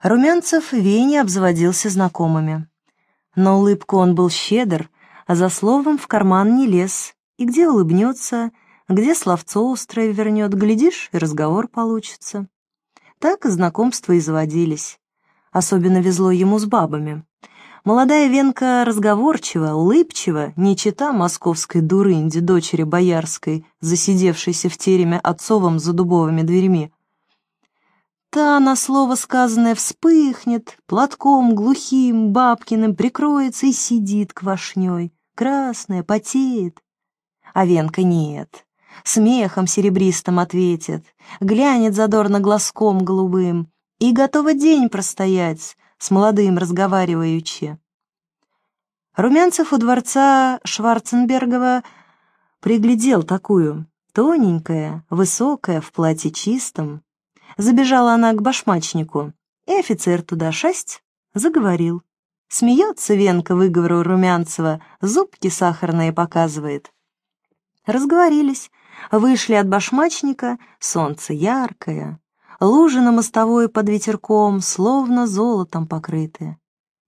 Румянцев Вене обзаводился знакомыми. На улыбку он был щедр, а за словом в карман не лез, и где улыбнется, где словцо острое вернет, глядишь, и разговор получится. Так знакомства и заводились. Особенно везло ему с бабами. Молодая Венка разговорчива, улыбчива, не чита московской дурынди, дочери боярской, засидевшейся в тереме отцовым за дубовыми дверьми. Та на слово сказанное вспыхнет, платком глухим, бабкиным прикроется и сидит квашней, красная, потеет. А Венка нет, смехом серебристым ответит, глянет задорно глазком голубым. И готова день простоять, с молодым разговариваючи. Румянцев у дворца Шварценбергова приглядел такую, тоненькая, высокая, в платье чистом, Забежала она к башмачнику, и офицер туда шесть заговорил. Смеется Венка выговору Румянцева, зубки сахарные показывает. Разговорились, вышли от башмачника, солнце яркое, лужи на мостовой под ветерком, словно золотом покрытые.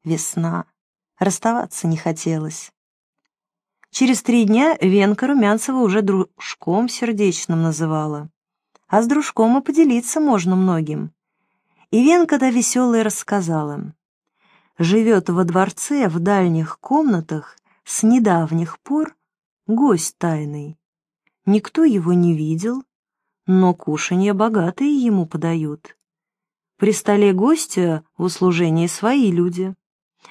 Весна. Расставаться не хотелось. Через три дня Венка Румянцева уже дружком сердечным называла а с дружком и поделиться можно многим. И Венка да веселая рассказала. Живет во дворце в дальних комнатах с недавних пор гость тайный. Никто его не видел, но кушанье богатые ему подают. При столе гостя в услужении свои люди.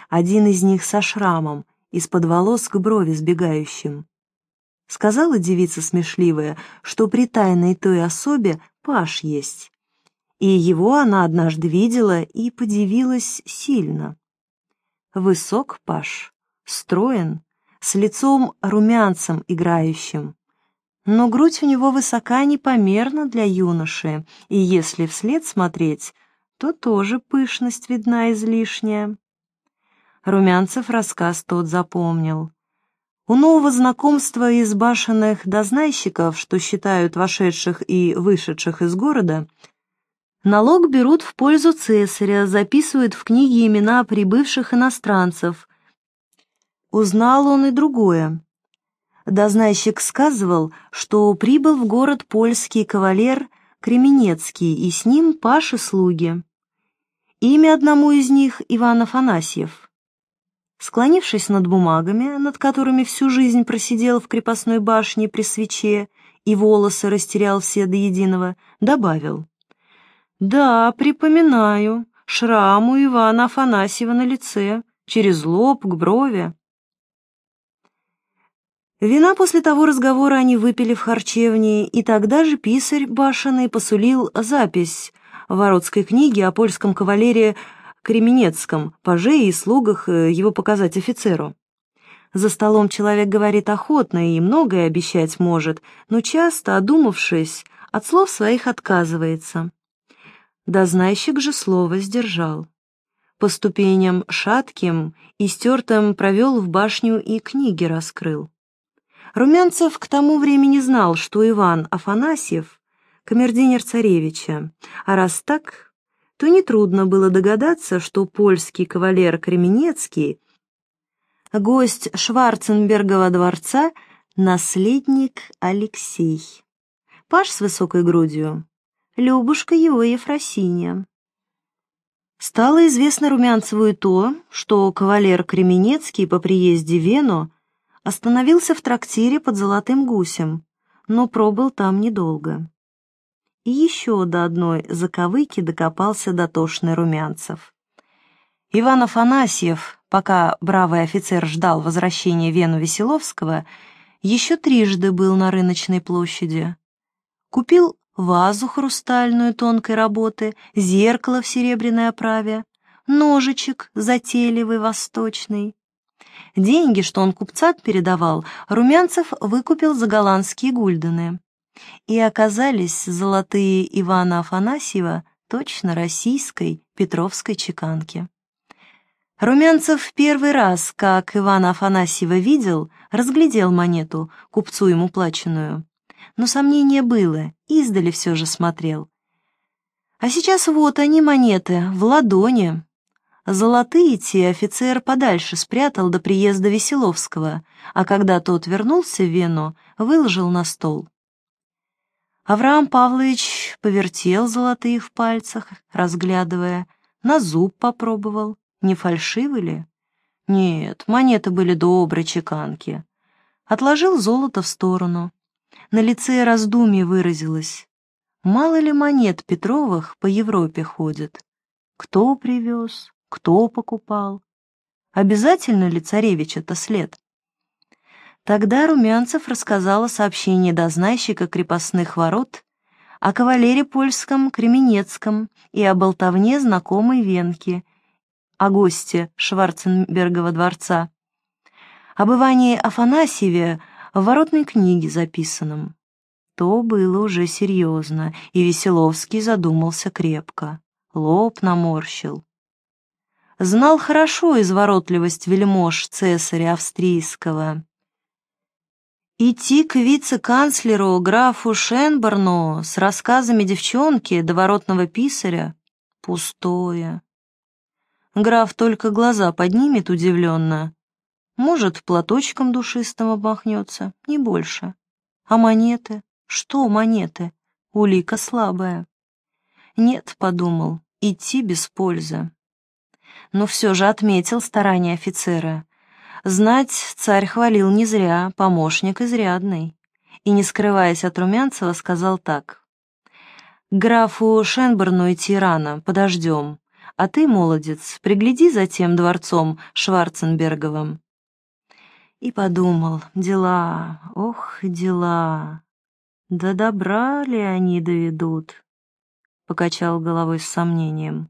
Один из них со шрамом, из-под волос к брови сбегающим. Сказала девица смешливая, что при тайной той особе паш есть. И его она однажды видела и подивилась сильно. Высок паш, строен, с лицом румянцем играющим. Но грудь у него высока непомерно для юноши, и если вслед смотреть, то тоже пышность видна излишняя. Румянцев рассказ тот запомнил. У нового знакомства из башенных дознайщиков, что считают вошедших и вышедших из города, налог берут в пользу цесаря, записывают в книге имена прибывших иностранцев. Узнал он и другое. Дознайщик сказывал, что прибыл в город польский кавалер Кременецкий, и с ним паши-слуги. Имя одному из них Иван Афанасьев. Склонившись над бумагами, над которыми всю жизнь просидел в крепостной башне при свече и волосы растерял все до единого, добавил. «Да, припоминаю, шрам у Ивана Афанасьева на лице, через лоб к брови». Вина после того разговора они выпили в харчевне, и тогда же писарь башенный посулил запись в Воротской книге о польском кавалере Кременецком, паже и слугах э, его показать офицеру. За столом человек говорит охотно и многое обещать может, но часто, одумавшись, от слов своих отказывается. Дознайщик же слово сдержал. По ступеням шатким и стертым провел в башню и книги раскрыл. Румянцев к тому времени знал, что Иван Афанасьев — камердинер царевича, а раз так, то нетрудно было догадаться, что польский кавалер Кременецкий, гость Шварценбергова дворца, наследник Алексей. Паш с высокой грудью, Любушка его Ефросинья. Стало известно Румянцеву и то, что кавалер Кременецкий по приезде в Вену остановился в трактире под Золотым Гусем, но пробыл там недолго и еще до одной заковыки докопался дотошный Румянцев. Иван Афанасьев, пока бравый офицер ждал возвращения Вену Веселовского, еще трижды был на рыночной площади. Купил вазу хрустальную тонкой работы, зеркало в серебряной оправе, ножичек затейливый восточный. Деньги, что он купца передавал, Румянцев выкупил за голландские гульдены и оказались золотые Ивана Афанасьева точно российской Петровской чеканки. Румянцев первый раз, как Ивана Афанасьева видел, разглядел монету, купцу ему плаченную. Но сомнение было, издали все же смотрел. А сейчас вот они, монеты, в ладони. Золотые те офицер подальше спрятал до приезда Веселовского, а когда тот вернулся в Вену, выложил на стол. Авраам Павлович повертел золотые в пальцах, разглядывая, на зуб попробовал, не фальшивы ли? Нет, монеты были добрые чеканки. Отложил золото в сторону. На лице раздумье выразилось. Мало ли монет Петровых по Европе ходит. Кто привез, кто покупал? Обязательно ли царевич это след? Тогда Румянцев рассказал о сообщении дознайщика крепостных ворот, о кавалере польском Кременецком и о болтовне знакомой Венки, о госте Шварценбергова дворца, об Иване Афанасьеве в воротной книге записанном. То было уже серьезно, и Веселовский задумался крепко, лоб наморщил. Знал хорошо изворотливость вельмож цесаря австрийского. Идти к вице-канцлеру графу Шенборну с рассказами девчонки до воротного писаря — пустое. Граф только глаза поднимет удивленно. Может, платочком душистым обмахнется, не больше. А монеты? Что монеты? Улика слабая. Нет, подумал, идти без пользы. Но все же отметил старания офицера. Знать царь хвалил не зря, помощник изрядный. И, не скрываясь от Румянцева, сказал так. «Графу Шенберну идти рано, подождем. А ты, молодец, пригляди за тем дворцом Шварценберговым». И подумал, дела, ох, дела. Да добра ли они доведут? Покачал головой с сомнением.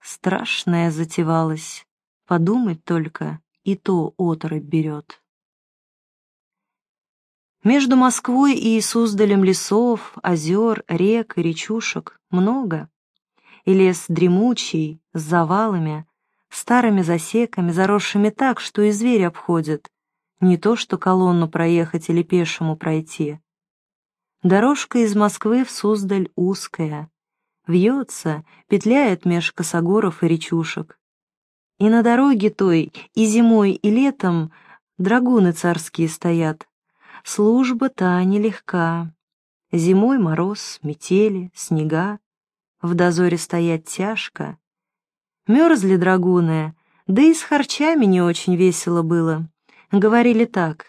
Страшное затевалось, подумать только, и то оторопь берет. Между Москвой и Суздалем лесов, озер, рек и речушек много. И лес дремучий, с завалами, старыми засеками, заросшими так, что и зверь обходит, не то что колонну проехать или пешему пройти. Дорожка из Москвы в Суздаль узкая, вьется, петляет меж косогоров и речушек. И на дороге той и зимой, и летом драгуны царские стоят. Служба та нелегка. Зимой мороз, метели, снега. В дозоре стоять тяжко. Мерзли драгуны, да и с харчами не очень весело было. Говорили так.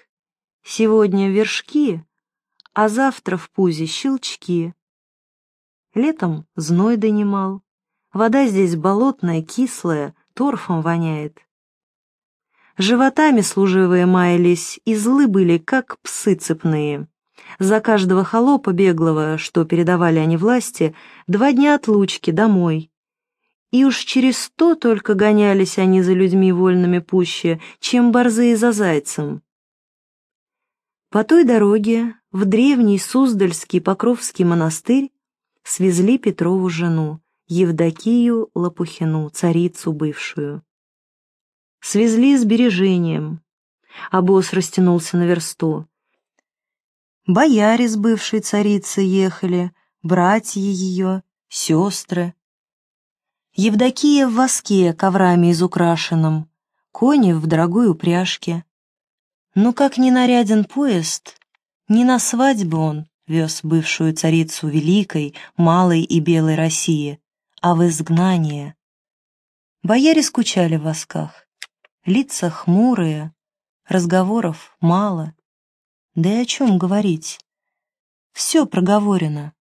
Сегодня вершки, а завтра в пузе щелчки. Летом зной донимал. Вода здесь болотная, кислая, торфом воняет. Животами служивые маялись и злы были, как псы цепные. За каждого холопа беглого, что передавали они власти, два дня отлучки домой. И уж через то только гонялись они за людьми вольными пуще, чем борзые за зайцем. По той дороге в древний Суздальский Покровский монастырь свезли Петрову жену, Евдокию Лопухину, царицу бывшую. Свезли с бережением. Обоз растянулся на версту. Бояре с бывшей царицей ехали, братья ее, сестры. Евдокия в воске коврами изукрашенном, кони в дорогой упряжке. Но как ни наряден поезд, ни на свадьбу он вез бывшую царицу великой, малой и белой России, а в изгнание. Бояре скучали в восках, лица хмурые, разговоров мало. Да и о чем говорить? Все проговорено.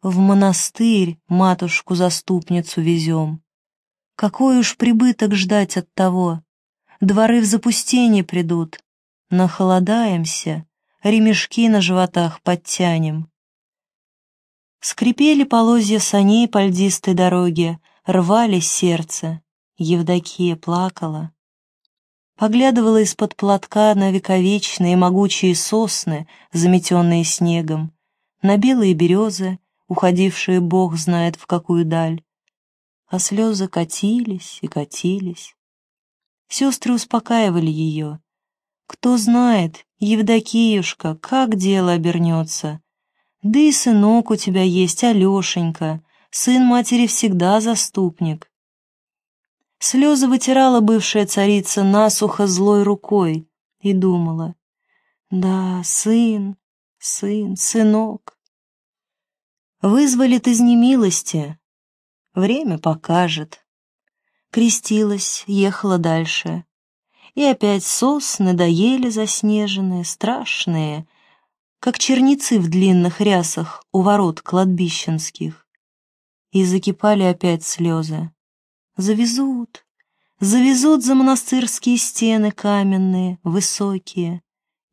В монастырь матушку-заступницу везем. Какой уж прибыток ждать от того? Дворы в запустение придут. Нахолодаемся, ремешки на животах подтянем. Скрипели полозья саней по льдистой дороге, рвались сердце. Евдокия плакала. Поглядывала из-под платка на вековечные могучие сосны, заметенные снегом, на белые березы, уходившие бог знает в какую даль. А слезы катились и катились. Сестры успокаивали ее. Кто знает, Евдокиюшка, как дело обернется, Да и сынок у тебя есть, Алешенька, сын матери всегда заступник. Слезы вытирала бывшая царица насухо злой рукой и думала, да, сын, сын, сынок. Вызволит из немилости, время покажет. Крестилась, ехала дальше. И опять сосны надоели заснеженные, страшные, как черницы в длинных рясах у ворот кладбищенских. И закипали опять слезы. Завезут, завезут за монастырские стены каменные, высокие,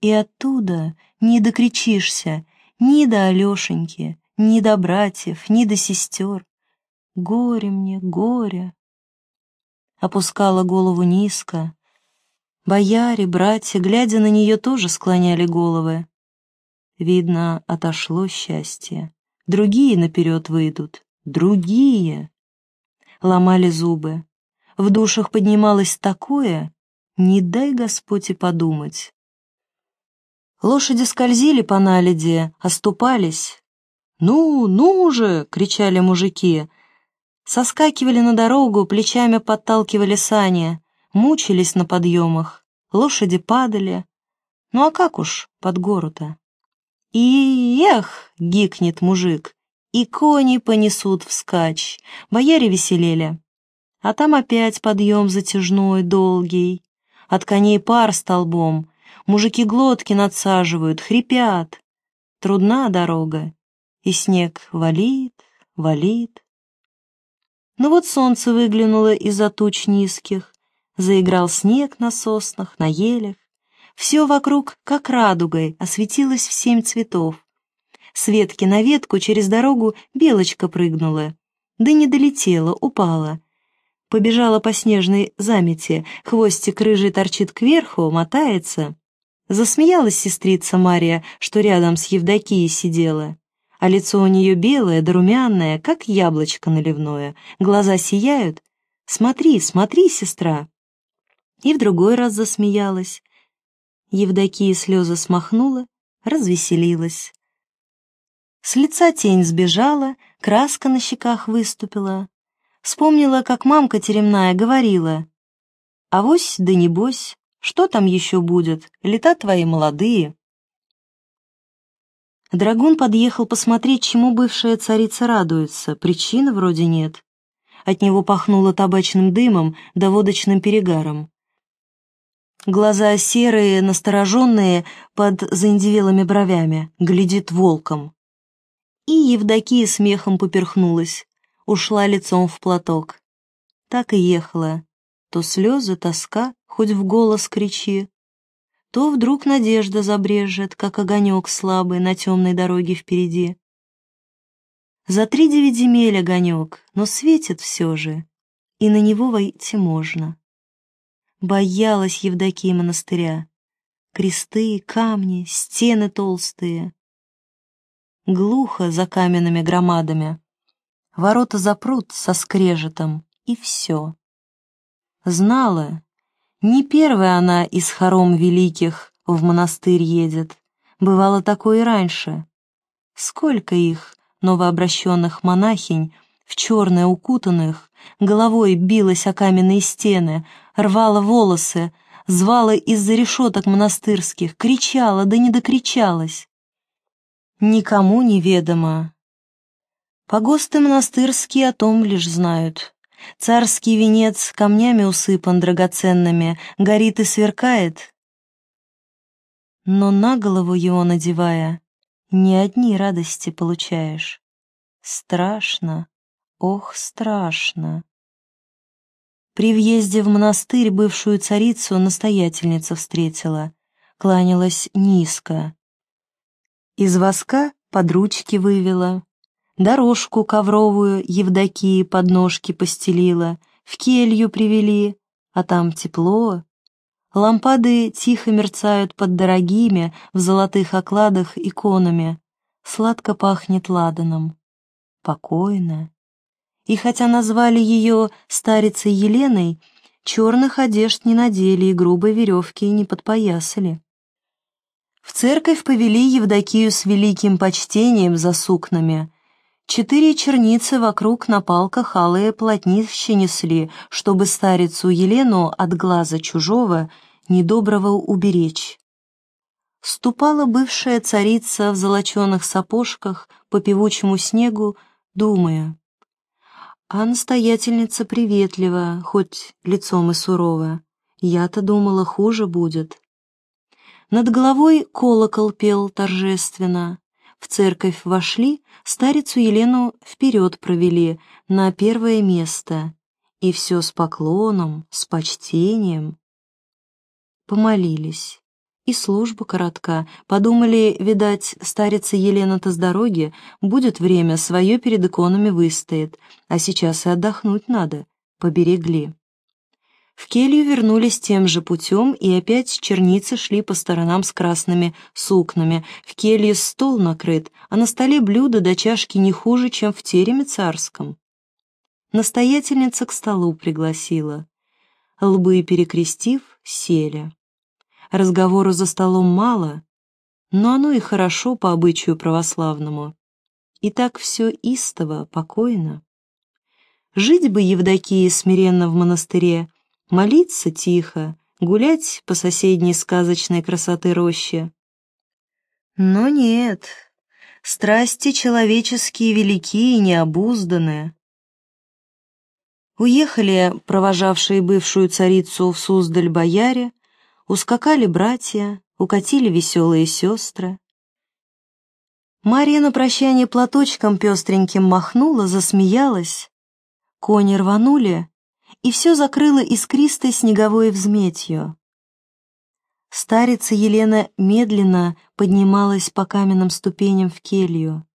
и оттуда не докричишься ни до Алешеньки, ни до братьев, ни до сестер. Горе мне, горе. Опускала голову низко. Бояре, братья, глядя на нее, тоже склоняли головы. Видно, отошло счастье. Другие наперед выйдут. Другие. Ломали зубы. В душах поднималось такое, не дай Господь и подумать. Лошади скользили по наледи, оступались. «Ну, ну же!» — кричали мужики. Соскакивали на дорогу, плечами подталкивали сани, мучились на подъемах. Лошади падали. Ну а как уж под гору-то? И эх, гикнет мужик, и кони понесут вскачь, бояре веселели. А там опять подъем затяжной, долгий, от коней пар столбом, мужики глотки надсаживают, хрипят. Трудна дорога, и снег валит, валит. Но вот солнце выглянуло из-за туч низких, заиграл снег на соснах, на елях. Все вокруг, как радугой, осветилось в семь цветов. С ветки на ветку через дорогу белочка прыгнула. Да не долетела, упала. Побежала по снежной замети, хвостик рыжий торчит кверху, мотается. Засмеялась сестрица Мария, что рядом с Евдокией сидела. А лицо у нее белое да румяное, как яблочко наливное. Глаза сияют. «Смотри, смотри, сестра!» И в другой раз засмеялась. Евдокия слезы смахнула, развеселилась. С лица тень сбежала, краска на щеках выступила. Вспомнила, как мамка теремная говорила. «Авось да небось, что там еще будет, лета твои молодые». Драгун подъехал посмотреть, чему бывшая царица радуется, причины вроде нет. От него пахнуло табачным дымом да водочным перегаром. Глаза серые, настороженные, под заиндивелыми бровями, глядит волком. И Евдокия смехом поперхнулась, ушла лицом в платок. Так и ехала. То слезы, тоска, хоть в голос кричи, то вдруг надежда забрежет, как огонек слабый на темной дороге впереди. За три девять земель огонек, но светит все же, и на него войти можно. Боялась Евдокия монастыря. Кресты, камни, стены толстые. Глухо за каменными громадами. Ворота запрут со скрежетом, и все. Знала, не первая она из хором великих в монастырь едет. Бывало такое и раньше. Сколько их, новообращенных монахинь, в черное укутанных, головой билась о каменные стены, рвала волосы, звала из-за решеток монастырских, кричала, да не докричалась. Никому неведомо. Погосты монастырские о том лишь знают. Царский венец камнями усыпан драгоценными, горит и сверкает. Но на голову его надевая, не одни радости получаешь. Страшно, ох, страшно. При въезде в монастырь бывшую царицу настоятельница встретила, кланялась низко. Из воска под ручки вывела, дорожку ковровую Евдокии под ножки постелила, в келью привели, а там тепло. Лампады тихо мерцают под дорогими в золотых окладах иконами, сладко пахнет ладаном. Покойно и хотя назвали ее старицей Еленой, черных одежд не надели и грубой веревки не подпоясали. В церковь повели Евдокию с великим почтением за сукнами. Четыре черницы вокруг на палках алые полотнище несли, чтобы старицу Елену от глаза чужого, недоброго уберечь. Ступала бывшая царица в золоченых сапожках по певучему снегу, думая. А настоятельница приветлива, хоть лицом и сурова. Я-то думала, хуже будет. Над головой колокол пел торжественно. В церковь вошли, старицу Елену вперед провели, на первое место. И все с поклоном, с почтением. Помолились. И служба коротка. Подумали, видать, старица Елена-то с дороги, будет время, свое перед иконами выстоит, а сейчас и отдохнуть надо. Поберегли. В келью вернулись тем же путем, и опять черницы шли по сторонам с красными сукнами. В келье стол накрыт, а на столе блюда до чашки не хуже, чем в тереме царском. Настоятельница к столу пригласила. Лбы перекрестив, сели. Разговору за столом мало, но оно и хорошо по обычаю православному. И так все истово, покойно. Жить бы Евдокии смиренно в монастыре, молиться тихо, гулять по соседней сказочной красоты роще. Но нет, страсти человеческие велики и необузданные. Уехали провожавшие бывшую царицу в Суздаль бояре, ускакали братья, укатили веселые сестры. Марья на прощание платочком пестреньким махнула, засмеялась. Кони рванули, и все закрыло искристой снеговой взметью. Старица Елена медленно поднималась по каменным ступеням в келью.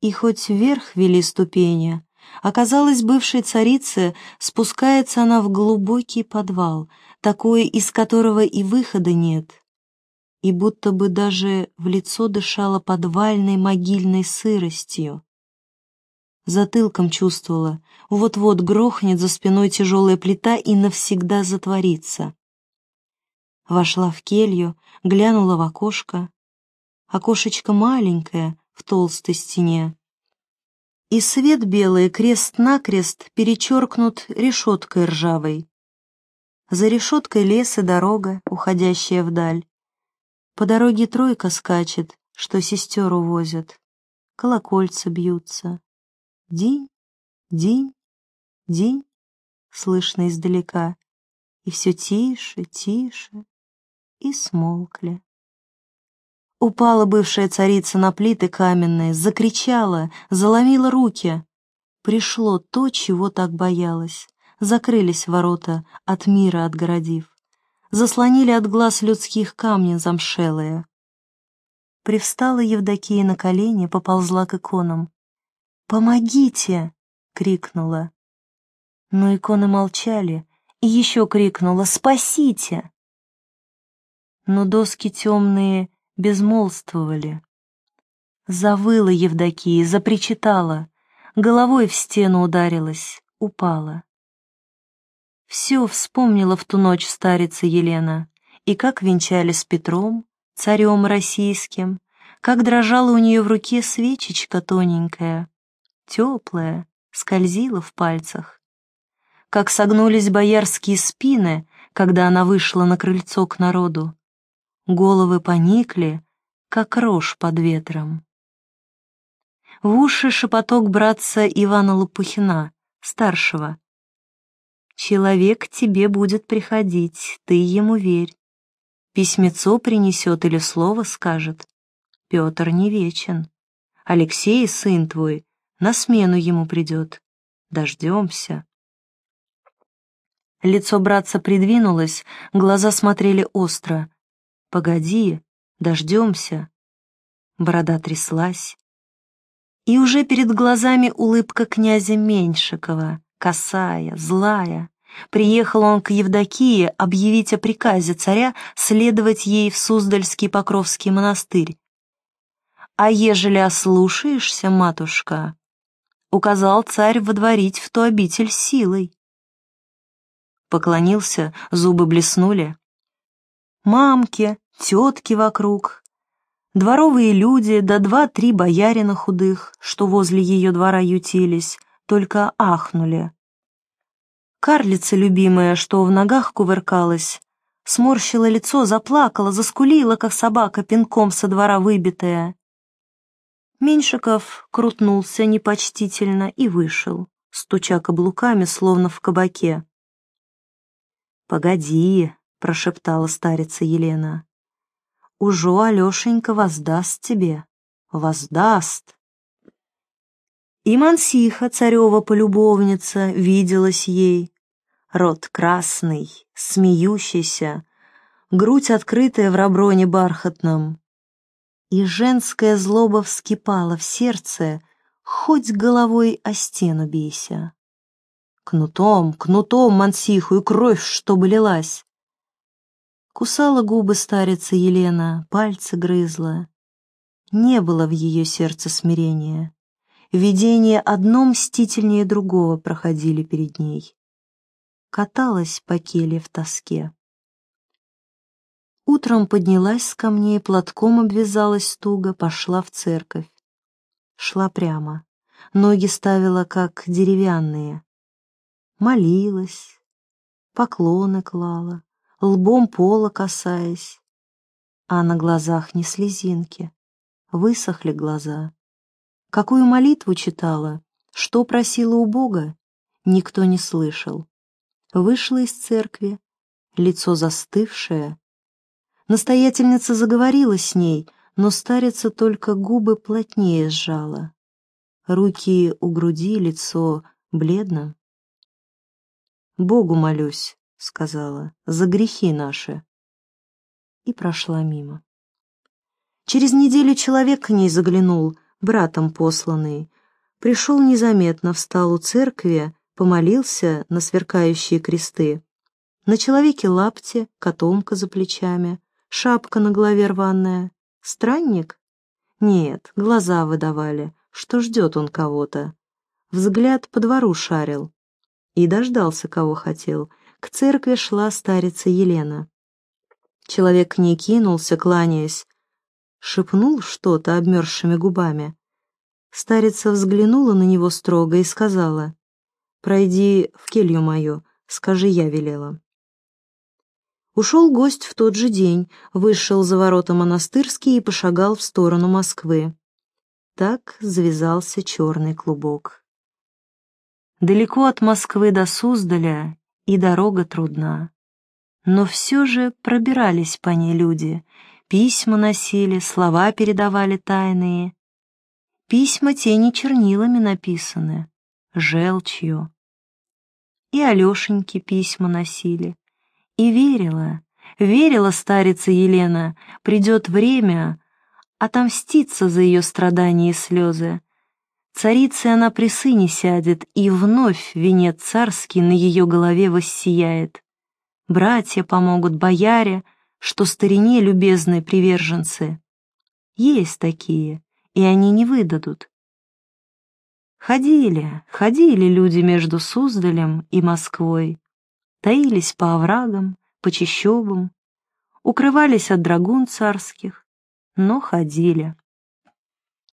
И хоть вверх вели ступени, оказалось, бывшей царице спускается она в глубокий подвал, такой, из которого и выхода нет, и будто бы даже в лицо дышала подвальной могильной сыростью. Затылком чувствовала, вот-вот грохнет за спиной тяжелая плита и навсегда затворится. Вошла в келью, глянула в окошко. Окошечко маленькое, в толстой стене. И свет белый крест-накрест перечеркнут решеткой ржавой. За решеткой лес и дорога, уходящая вдаль. По дороге тройка скачет, что сестер увозят. Колокольцы бьются. День, день, день, слышно издалека, и все тише, тише, и смолкли. Упала бывшая царица на плиты каменные, закричала, заломила руки. Пришло то, чего так боялась. Закрылись ворота, от мира отгородив. Заслонили от глаз людских камни замшелые. Привстала Евдокия на колени, поползла к иконам. «Помогите!» — крикнула. Но иконы молчали, и еще крикнула «Спасите!» Но доски темные безмолвствовали. Завыла Евдокия, запричитала, головой в стену ударилась, упала. Все вспомнила в ту ночь старица Елена, и как венчали с Петром, царем российским, как дрожала у нее в руке свечечка тоненькая, теплая, скользила в пальцах. Как согнулись боярские спины, когда она вышла на крыльцо к народу. Головы поникли, как рожь под ветром. В уши шепоток братца Ивана Лопухина, старшего. «Человек к тебе будет приходить, ты ему верь. Письмецо принесет или слово скажет. Петр не вечен. Алексей, сын твой, на смену ему придет. Дождемся. Лицо братца придвинулось, глаза смотрели остро. «Погоди, дождемся». Борода тряслась. И уже перед глазами улыбка князя Меньшикова, косая, злая. Приехал он к Евдокии объявить о приказе царя следовать ей в Суздальский Покровский монастырь. «А ежели ослушаешься, матушка, указал царь водворить в ту обитель силой. Поклонился, зубы блеснули. «Мамке, тетки вокруг, дворовые люди да два-три боярина худых, что возле ее двора ютились, только ахнули. Карлица любимая, что в ногах кувыркалась, сморщила лицо, заплакала, заскулила, как собака, пинком со двора выбитая. Меньшиков крутнулся непочтительно и вышел, стуча каблуками, словно в кабаке. «Погоди», — прошептала старица Елена. «Ужо Алешенька воздаст тебе, воздаст». И Мансиха, царева полюбовница, виделась ей. Рот красный, смеющийся, грудь открытая в раброне бархатном, и женская злоба вскипала в сердце, хоть головой о стену бейся. Кнутом, кнутом мансиху и кровь, чтобы лилась. Кусала губы старица Елена, пальцы грызла. Не было в ее сердце смирения. Видения одно мстительнее другого проходили перед ней. Каталась по келе в тоске. Утром поднялась с камней, платком обвязалась туго, пошла в церковь. Шла прямо, ноги ставила как деревянные. Молилась, поклоны клала, лбом пола касаясь. А на глазах не слезинки, высохли глаза. Какую молитву читала, что просила у Бога, никто не слышал. Вышла из церкви, лицо застывшее, Настоятельница заговорила с ней, но старица только губы плотнее сжала. Руки у груди, лицо бледно. «Богу молюсь», — сказала, — «за грехи наши». И прошла мимо. Через неделю человек к ней заглянул, братом посланный. Пришел незаметно, встал у церкви, помолился на сверкающие кресты. На человеке лапти, котомка за плечами шапка на голове рваная. Странник? Нет, глаза выдавали, что ждет он кого-то. Взгляд по двору шарил. И дождался, кого хотел. К церкви шла старица Елена. Человек к ней кинулся, кланяясь. Шепнул что-то обмерзшими губами. Старица взглянула на него строго и сказала, «Пройди в келью мою, скажи, я велела». Ушел гость в тот же день, вышел за ворота монастырские и пошагал в сторону Москвы. Так завязался черный клубок. Далеко от Москвы до Суздаля и дорога трудна. Но все же пробирались по ней люди, письма носили, слова передавали тайные. Письма те не чернилами написаны, желчью. И Алешеньки письма носили, и верила, верила старица Елена, придет время отомститься за ее страдания и слезы. Царицей она при сыне сядет, и вновь венец царский на ее голове воссияет. Братья помогут, бояре, что старине любезные приверженцы. Есть такие, и они не выдадут. Ходили, ходили люди между Суздалем и Москвой, таились по оврагам, по чащобам, укрывались от драгун царских, но ходили.